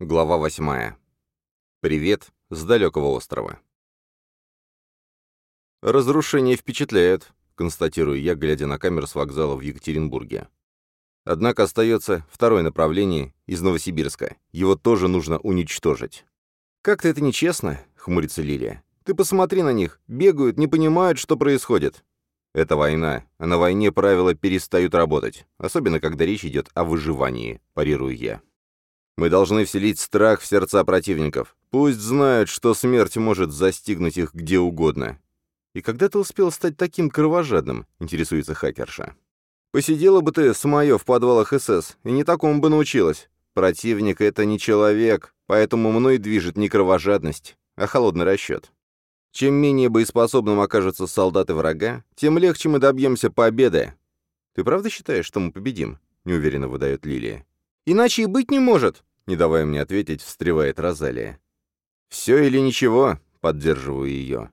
Глава восьмая. Привет с далекого острова. «Разрушения впечатляют», — констатирую я, глядя на камеру с вокзала в Екатеринбурге. Однако остается второе направление из Новосибирска. Его тоже нужно уничтожить. «Как-то это нечестно», — хмурится Лилия. «Ты посмотри на них. Бегают, не понимают, что происходит». «Это война, а на войне правила перестают работать, особенно когда речь идет о выживании», — парирую я. Мы должны вселить страх в сердца противников. Пусть знают, что смерть может застигнуть их где угодно. И когда ты успел стать таким кровожадным, интересуется хакерша. Посидела бы ты с Майо в подвалах СС, и не такому бы научилась. Противник — это не человек, поэтому мной движет не кровожадность, а холодный расчет. Чем менее боеспособным окажутся солдаты врага, тем легче мы добьемся победы. Ты правда считаешь, что мы победим? Неуверенно выдает Лилия. Иначе и быть не может!» Не давая мне ответить, встревает Розалия. «Все или ничего?» — поддерживаю ее.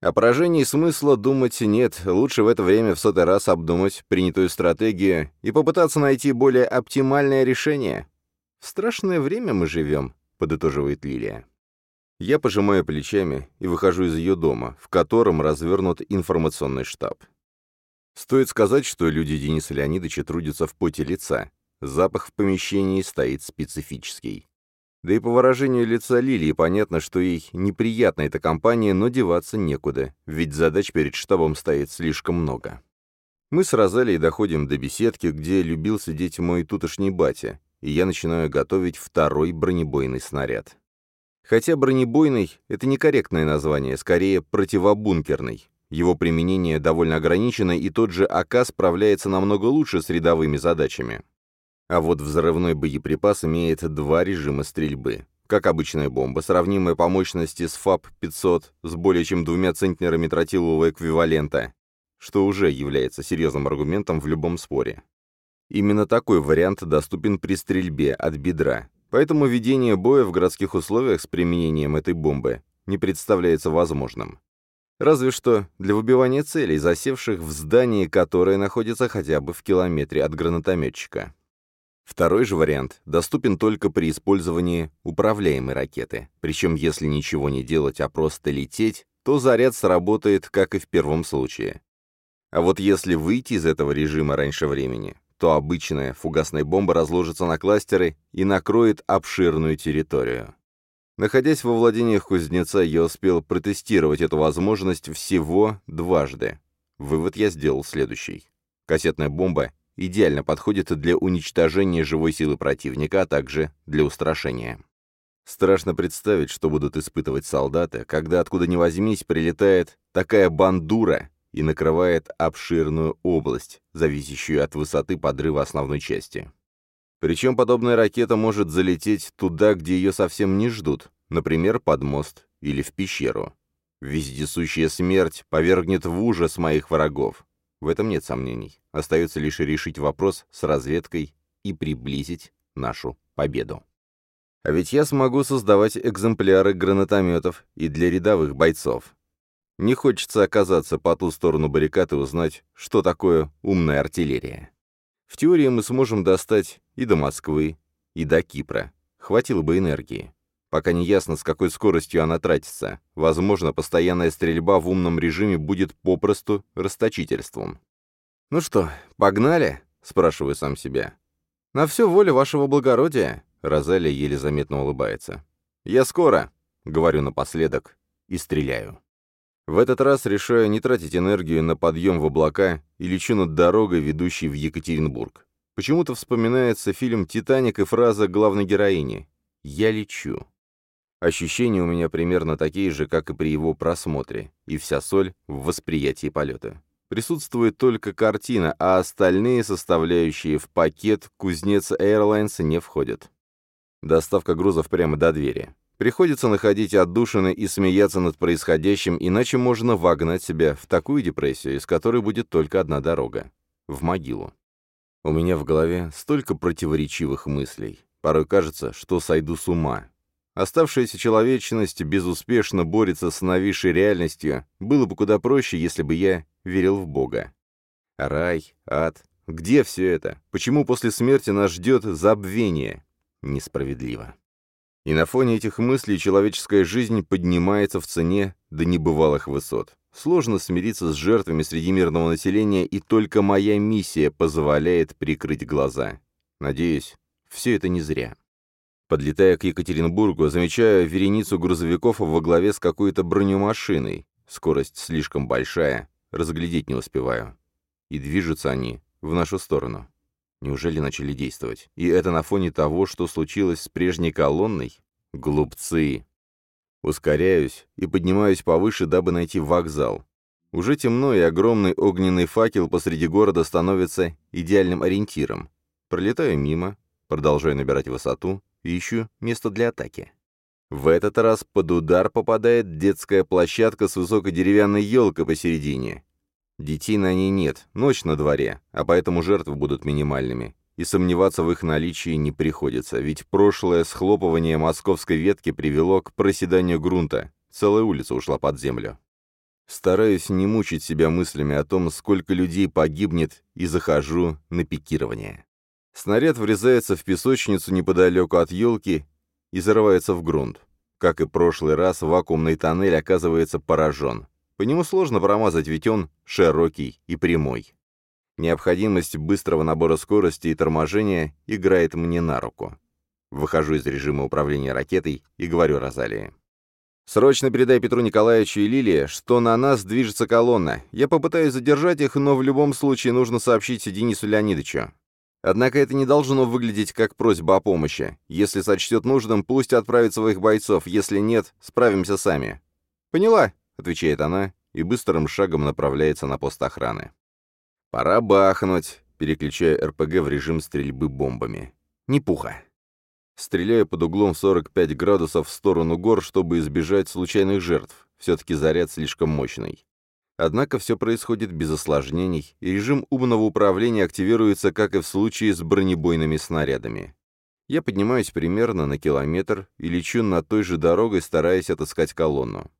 О поражении смысла думать нет, лучше в это время в сотый раз обдумать принятую стратегию и попытаться найти более оптимальное решение. «В страшное время мы живем», — подытоживает Лилия. Я пожимаю плечами и выхожу из ее дома, в котором развернут информационный штаб. Стоит сказать, что люди Дениса Леонидовича трудятся в поте лица, Запах в помещении стоит специфический. Да и по выражению лица Лилии понятно, что ей неприятна эта компания, но деваться некуда, ведь задач перед штабом стоит слишком много. Мы с Розалией доходим до беседки, где любил сидеть мой тутошний батя, и я начинаю готовить второй бронебойный снаряд. Хотя бронебойный — это некорректное название, скорее противобункерный. Его применение довольно ограничено, и тот же АК справляется намного лучше с рядовыми задачами. А вот взрывной боеприпас имеет два режима стрельбы. Как обычная бомба, сравнимая по мощности с ФАП-500 с более чем двумя центнерами тротилового эквивалента, что уже является серьезным аргументом в любом споре. Именно такой вариант доступен при стрельбе от бедра, поэтому ведение боя в городских условиях с применением этой бомбы не представляется возможным. Разве что для выбивания целей, засевших в здании, которое находится хотя бы в километре от гранатометчика. Второй же вариант доступен только при использовании управляемой ракеты. Причем, если ничего не делать, а просто лететь, то заряд сработает, как и в первом случае. А вот если выйти из этого режима раньше времени, то обычная фугасная бомба разложится на кластеры и накроет обширную территорию. Находясь во владениях кузнеца, я успел протестировать эту возможность всего дважды. Вывод я сделал следующий. Кассетная бомба идеально подходит для уничтожения живой силы противника, а также для устрашения. Страшно представить, что будут испытывать солдаты, когда откуда ни возьмись прилетает такая бандура и накрывает обширную область, зависящую от высоты подрыва основной части. Причем подобная ракета может залететь туда, где ее совсем не ждут, например, под мост или в пещеру. Вездесущая смерть повергнет в ужас моих врагов. В этом нет сомнений. Остается лишь решить вопрос с разведкой и приблизить нашу победу. А ведь я смогу создавать экземпляры гранатометов и для рядовых бойцов. Не хочется оказаться по ту сторону баррикад и узнать, что такое умная артиллерия. В теории мы сможем достать и до Москвы, и до Кипра. Хватило бы энергии. Пока не ясно, с какой скоростью она тратится. Возможно, постоянная стрельба в умном режиме будет попросту расточительством. «Ну что, погнали?» — спрашиваю сам себя. «На все воля вашего благородия», — Розалия еле заметно улыбается. «Я скоро», — говорю напоследок, и стреляю. В этот раз решаю не тратить энергию на подъем в облака и лечу над дорогой, ведущей в Екатеринбург. Почему-то вспоминается фильм «Титаник» и фраза главной героини «Я лечу». Ощущения у меня примерно такие же, как и при его просмотре, и вся соль в восприятии полета. Присутствует только картина, а остальные составляющие в пакет Кузнец Airlines не входят. Доставка грузов прямо до двери. Приходится находить отдушины и смеяться над происходящим, иначе можно вогнать себя в такую депрессию, из которой будет только одна дорога — в могилу. У меня в голове столько противоречивых мыслей. Порой кажется, что сойду с ума, Оставшаяся человечность безуспешно борется с нависшей реальностью. Было бы куда проще, если бы я верил в Бога. Рай, ад. Где все это? Почему после смерти нас ждет забвение? Несправедливо. И на фоне этих мыслей человеческая жизнь поднимается в цене до небывалых высот. Сложно смириться с жертвами среди мирного населения, и только моя миссия позволяет прикрыть глаза. Надеюсь, все это не зря. Подлетая к Екатеринбургу, замечаю вереницу грузовиков во главе с какой-то бронемашиной. Скорость слишком большая, разглядеть не успеваю. И движутся они в нашу сторону. Неужели начали действовать? И это на фоне того, что случилось с прежней колонной? Глупцы. Ускоряюсь и поднимаюсь повыше, дабы найти вокзал. Уже темно, и огромный огненный факел посреди города становится идеальным ориентиром. Пролетаю мимо, продолжаю набирать высоту ищу место для атаки. В этот раз под удар попадает детская площадка с высокой деревянной елкой посередине. Детей на ней нет, ночь на дворе, а поэтому жертвы будут минимальными. И сомневаться в их наличии не приходится, ведь прошлое схлопывание московской ветки привело к проседанию грунта, целая улица ушла под землю. Стараюсь не мучить себя мыслями о том, сколько людей погибнет, и захожу на пикирование. Снаряд врезается в песочницу неподалеку от елки и зарывается в грунт. Как и прошлый раз, вакуумный тоннель оказывается поражен. По нему сложно промазать, ведь он широкий и прямой. Необходимость быстрого набора скорости и торможения играет мне на руку. Выхожу из режима управления ракетой и говорю Розалии. «Срочно передай Петру Николаевичу и Лилии, что на нас движется колонна. Я попытаюсь задержать их, но в любом случае нужно сообщить Денису Леонидовичу. Однако это не должно выглядеть как просьба о помощи. Если сочтет нужным, пусть отправит своих бойцов, если нет, справимся сами». «Поняла», — отвечает она и быстрым шагом направляется на пост охраны. «Пора бахнуть», — переключая РПГ в режим стрельбы бомбами. «Не пуха». Стреляю под углом 45 градусов в сторону гор, чтобы избежать случайных жертв. Все-таки заряд слишком мощный. Однако все происходит без осложнений, и режим умного управления активируется, как и в случае с бронебойными снарядами. Я поднимаюсь примерно на километр и лечу над той же дорогой, стараясь отыскать колонну.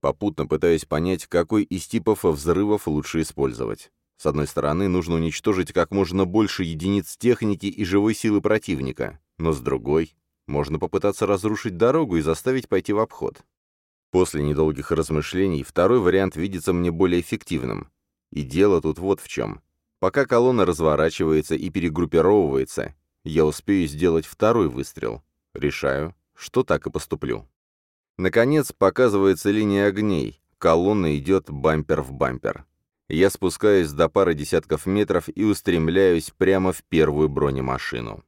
Попутно пытаюсь понять, какой из типов взрывов лучше использовать. С одной стороны, нужно уничтожить как можно больше единиц техники и живой силы противника, но с другой, можно попытаться разрушить дорогу и заставить пойти в обход. После недолгих размышлений второй вариант видится мне более эффективным. И дело тут вот в чем. Пока колонна разворачивается и перегруппировывается, я успею сделать второй выстрел. Решаю, что так и поступлю. Наконец показывается линия огней. Колонна идет бампер в бампер. Я спускаюсь до пары десятков метров и устремляюсь прямо в первую бронемашину.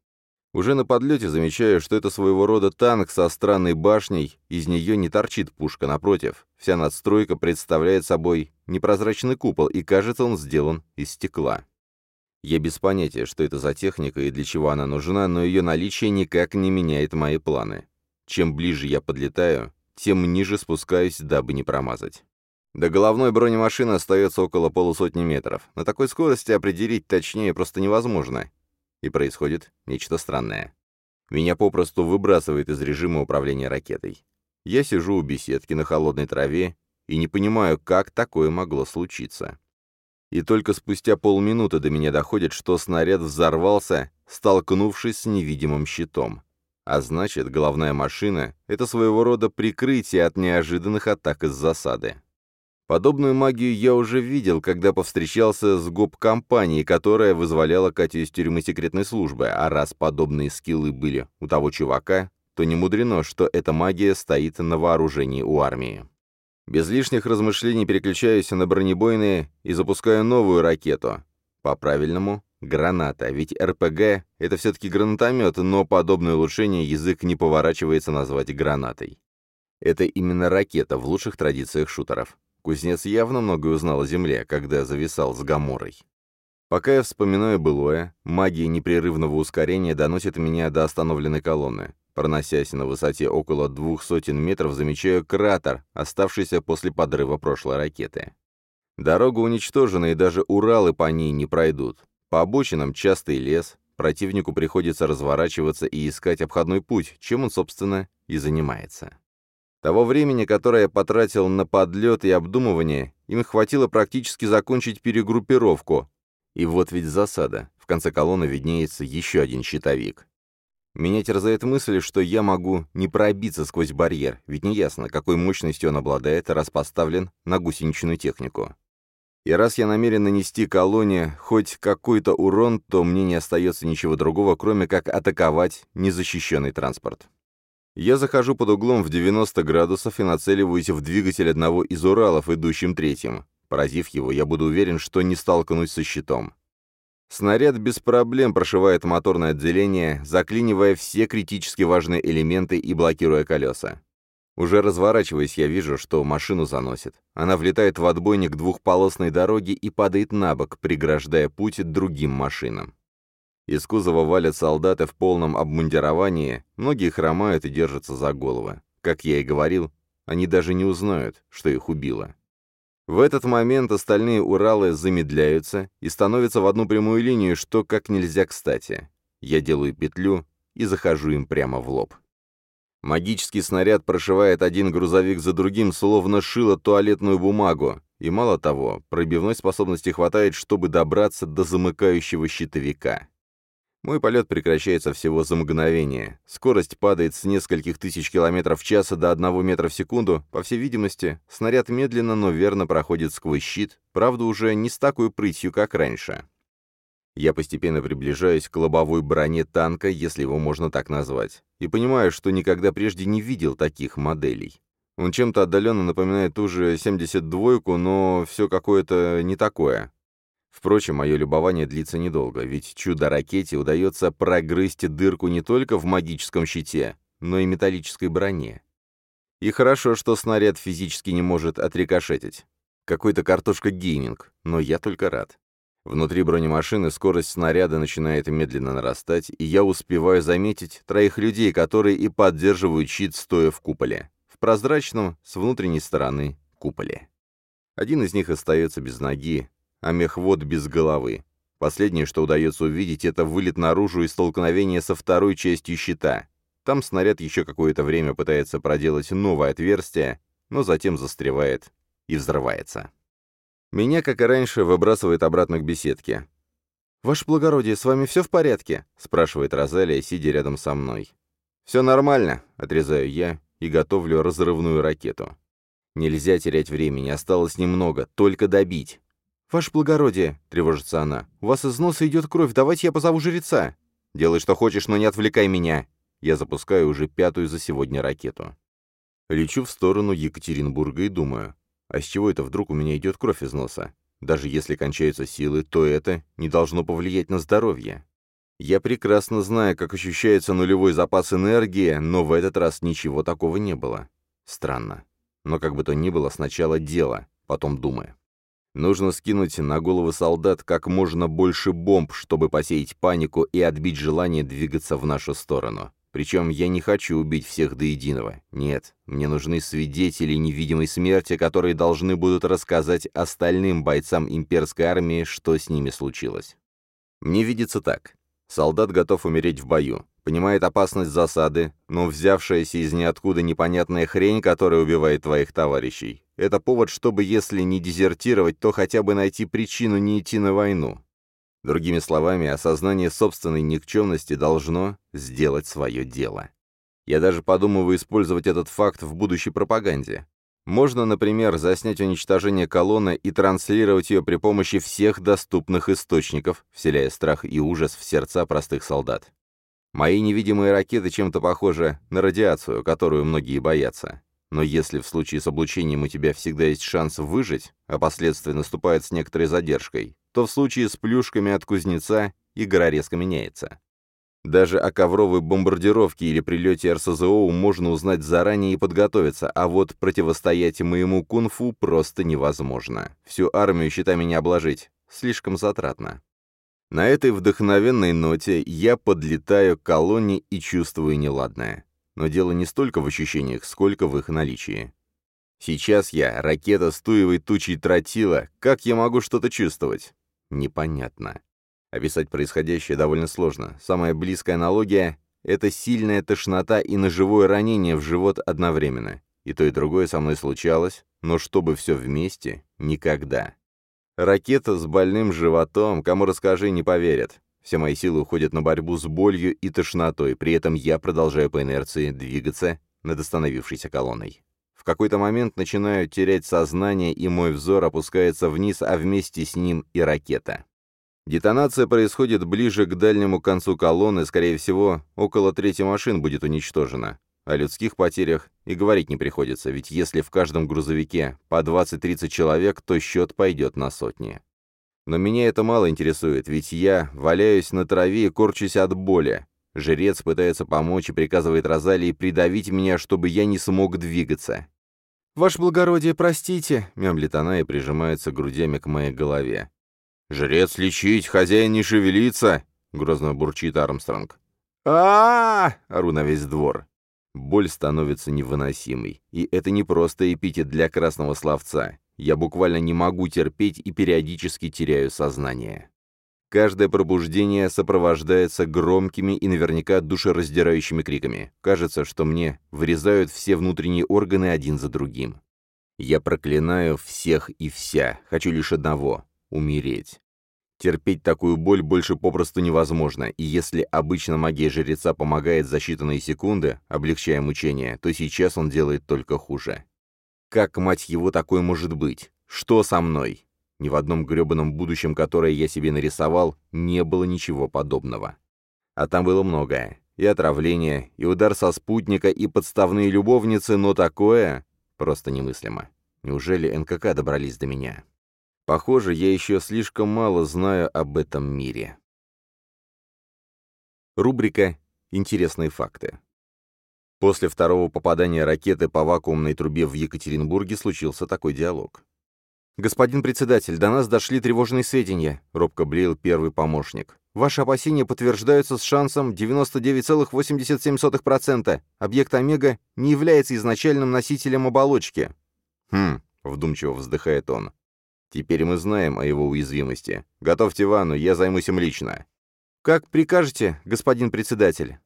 Уже на подлете замечаю, что это своего рода танк со странной башней, из нее не торчит пушка, напротив. Вся надстройка представляет собой непрозрачный купол, и кажется, он сделан из стекла. Я без понятия, что это за техника и для чего она нужна, но ее наличие никак не меняет мои планы. Чем ближе я подлетаю, тем ниже спускаюсь, дабы не промазать. До головной бронемашины остается около полусотни метров. На такой скорости определить точнее просто невозможно, и происходит нечто странное. Меня попросту выбрасывает из режима управления ракетой. Я сижу у беседки на холодной траве и не понимаю, как такое могло случиться. И только спустя полминуты до меня доходит, что снаряд взорвался, столкнувшись с невидимым щитом. А значит, головная машина — это своего рода прикрытие от неожиданных атак из засады. Подобную магию я уже видел, когда повстречался с гоп-компанией, которая вызволяла Катю из тюрьмы секретной службы, а раз подобные скиллы были у того чувака, то не мудрено, что эта магия стоит на вооружении у армии. Без лишних размышлений переключаюсь на бронебойные и запускаю новую ракету. По-правильному — граната, ведь РПГ — это все-таки гранатомет, но подобное улучшение язык не поворачивается назвать гранатой. Это именно ракета в лучших традициях шутеров. Кузнец явно многое узнал о Земле, когда зависал с Гаморой. Пока я вспоминаю былое, магия непрерывного ускорения доносит меня до остановленной колонны. Проносясь на высоте около двух сотен метров, замечаю кратер, оставшийся после подрыва прошлой ракеты. Дорога уничтожена, и даже Уралы по ней не пройдут. По обочинам частый лес, противнику приходится разворачиваться и искать обходной путь, чем он, собственно, и занимается. Того времени, которое я потратил на подлет и обдумывание, им хватило практически закончить перегруппировку. И вот ведь засада. В конце колонны виднеется еще один щитовик. Меня терзает мысль, что я могу не пробиться сквозь барьер, ведь неясно, какой мощностью он обладает, раз поставлен на гусеничную технику. И раз я намерен нанести колонне хоть какой-то урон, то мне не остается ничего другого, кроме как атаковать незащищенный транспорт. Я захожу под углом в 90 градусов и нацеливаюсь в двигатель одного из Уралов, идущим третьим. Поразив его, я буду уверен, что не столкнусь со щитом. Снаряд без проблем прошивает моторное отделение, заклинивая все критически важные элементы и блокируя колеса. Уже разворачиваясь, я вижу, что машину заносит. Она влетает в отбойник двухполосной дороги и падает на бок, преграждая путь другим машинам. Из кузова валят солдаты в полном обмундировании, многие хромают и держатся за головы. Как я и говорил, они даже не узнают, что их убило. В этот момент остальные Уралы замедляются и становятся в одну прямую линию, что как нельзя кстати. Я делаю петлю и захожу им прямо в лоб. Магический снаряд прошивает один грузовик за другим, словно шило туалетную бумагу, и мало того, пробивной способности хватает, чтобы добраться до замыкающего щитовика. Мой полет прекращается всего за мгновение. Скорость падает с нескольких тысяч километров в час до одного метра в секунду. По всей видимости, снаряд медленно, но верно проходит сквозь щит, правда, уже не с такой прытью, как раньше. Я постепенно приближаюсь к лобовой броне танка, если его можно так назвать, и понимаю, что никогда прежде не видел таких моделей. Он чем-то отдаленно напоминает ту же 72-ку, но все какое-то не такое. Впрочем, мое любование длится недолго, ведь чудо-ракете удается прогрызть дырку не только в магическом щите, но и металлической броне. И хорошо, что снаряд физически не может отрикошетить. Какой-то картошка-гейминг, но я только рад. Внутри бронемашины скорость снаряда начинает медленно нарастать, и я успеваю заметить троих людей, которые и поддерживают щит, стоя в куполе. В прозрачном, с внутренней стороны, куполе. Один из них остается без ноги, а мехвод без головы. Последнее, что удается увидеть, это вылет наружу и столкновение со второй частью щита. Там снаряд еще какое-то время пытается проделать новое отверстие, но затем застревает и взрывается. Меня, как и раньше, выбрасывает обратно к беседке. «Ваше благородие, с вами все в порядке?» — спрашивает Розалия, сидя рядом со мной. «Все нормально», — отрезаю я и готовлю разрывную ракету. Нельзя терять времени, осталось немного, только добить. «Ваше благородие», — тревожится она, — «у вас из носа идет кровь, давайте я позову жреца». «Делай, что хочешь, но не отвлекай меня». Я запускаю уже пятую за сегодня ракету. Лечу в сторону Екатеринбурга и думаю, а с чего это вдруг у меня идет кровь из носа? Даже если кончаются силы, то это не должно повлиять на здоровье. Я прекрасно знаю, как ощущается нулевой запас энергии, но в этот раз ничего такого не было. Странно. Но как бы то ни было, сначала дело, потом думаю. Нужно скинуть на головы солдат как можно больше бомб, чтобы посеять панику и отбить желание двигаться в нашу сторону. Причем я не хочу убить всех до единого. Нет, мне нужны свидетели невидимой смерти, которые должны будут рассказать остальным бойцам имперской армии, что с ними случилось. Мне видится так. Солдат готов умереть в бою, понимает опасность засады, но взявшаяся из ниоткуда непонятная хрень, которая убивает твоих товарищей, это повод, чтобы, если не дезертировать, то хотя бы найти причину не идти на войну. Другими словами, осознание собственной никчемности должно сделать свое дело. Я даже подумываю использовать этот факт в будущей пропаганде. Можно, например, заснять уничтожение колонны и транслировать ее при помощи всех доступных источников, вселяя страх и ужас в сердца простых солдат. Мои невидимые ракеты чем-то похожи на радиацию, которую многие боятся. Но если в случае с облучением у тебя всегда есть шанс выжить, а последствия наступают с некоторой задержкой, то в случае с плюшками от кузнеца игра резко меняется. Даже о ковровой бомбардировке или прилете РСЗО можно узнать заранее и подготовиться, а вот противостоять моему кунг-фу просто невозможно. Всю армию щитами не обложить, слишком затратно. На этой вдохновенной ноте я подлетаю к колонне и чувствую неладное. Но дело не столько в ощущениях, сколько в их наличии. Сейчас я, ракета с туевой тучей тротила, как я могу что-то чувствовать? Непонятно. Описать происходящее довольно сложно. Самая близкая аналогия — это сильная тошнота и ножевое ранение в живот одновременно. И то, и другое со мной случалось, но чтобы все вместе — никогда. Ракета с больным животом, кому расскажи, не поверят. Все мои силы уходят на борьбу с болью и тошнотой, при этом я продолжаю по инерции двигаться над остановившейся колонной. В какой-то момент начинаю терять сознание, и мой взор опускается вниз, а вместе с ним и ракета. Детонация происходит ближе к дальнему концу колонны, скорее всего, около трети машин будет уничтожена. О людских потерях и говорить не приходится, ведь если в каждом грузовике по 20-30 человек, то счет пойдет на сотни. Но меня это мало интересует, ведь я валяюсь на траве и корчусь от боли. Жрец пытается помочь и приказывает Розалии придавить меня, чтобы я не смог двигаться. «Ваше благородие, простите», — мямлит она и прижимается грудями к моей голове. «Жрец лечить, хозяин не шевелится!» — грозно бурчит Армстронг. а, ору на весь двор. Боль становится невыносимой. И это не просто эпитет для красного словца. Я буквально не могу терпеть и периодически теряю сознание. Каждое пробуждение сопровождается громкими и наверняка душераздирающими криками. Кажется, что мне вырезают все внутренние органы один за другим. Я проклинаю всех и вся. Хочу лишь одного — умереть. Терпеть такую боль больше попросту невозможно, и если обычно магия жреца помогает за считанные секунды, облегчая мучения, то сейчас он делает только хуже. Как, мать его, такое может быть? Что со мной? Ни в одном гребаном будущем, которое я себе нарисовал, не было ничего подобного. А там было многое. И отравление, и удар со спутника, и подставные любовницы, но такое просто немыслимо. Неужели НКК добрались до меня? Похоже, я еще слишком мало знаю об этом мире. Рубрика «Интересные факты». После второго попадания ракеты по вакуумной трубе в Екатеринбурге случился такой диалог. «Господин председатель, до нас дошли тревожные сведения», — робко блеял первый помощник. «Ваши опасения подтверждаются с шансом 99,87%. Объект Омега не является изначальным носителем оболочки». «Хм», — вдумчиво вздыхает он. «Теперь мы знаем о его уязвимости. Готовьте ванну, я займусь им лично». «Как прикажете, господин председатель?»